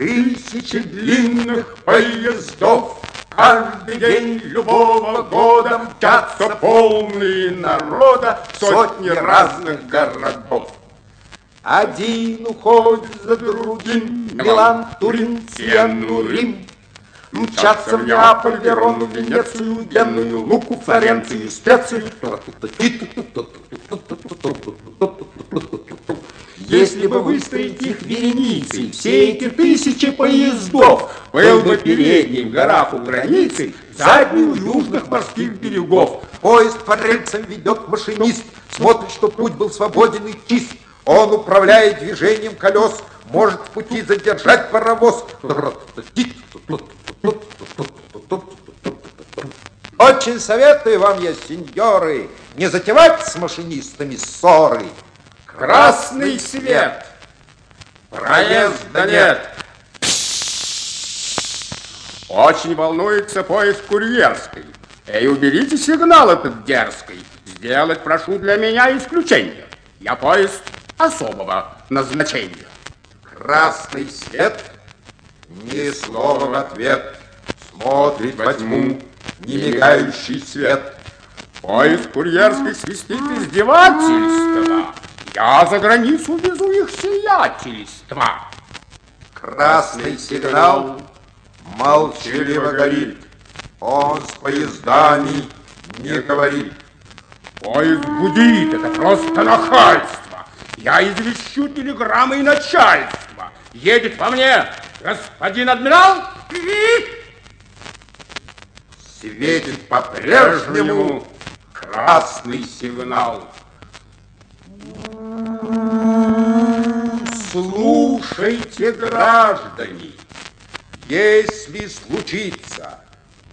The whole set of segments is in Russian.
Тысячи длинных поездов Каждый день любого года Мчатся полные народа Сотни разных городов. Один уходит за другим, Милан, Турин, Сиенну, Рим. Мчатся в Неаполь, Верону, Венецию, Генную, Луку, Флоренцию, Специю. Если бы выстроить их вереницей, все эти тысячи поездов, был бы передний в горах у границы, задний у южных морских берегов. Поезд по рельсам ведет машинист, смотрит, что путь был свободен и чист. Он управляет движением колес, может в пути задержать паровоз. Очень советую вам я, сеньоры, не затевать с машинистами ссоры. Красный свет. Проезда нет. Очень волнуется поезд курьерский. Эй, уберите сигнал этот дерзкий. Сделать прошу для меня исключение. Я поезд особого назначения. Красный свет, ни слова в ответ, смотрит во тьму немигающий свет. Поезд курьерский свистит издевательства. Я за границу везу их сиятельства. Красный сигнал молчаливо горит. Он с поездами не говорит. Поезд гудит, это просто нахальство. Я извещу телеграммой начальства. Едет по мне господин адмирал. Светит по-прежнему красный сигнал. Слушайте, граждане, если случится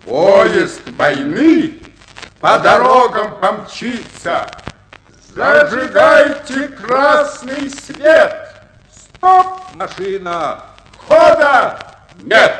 поезд войны по дорогам помчится, зажигайте красный свет. Стоп, машина, хода нет.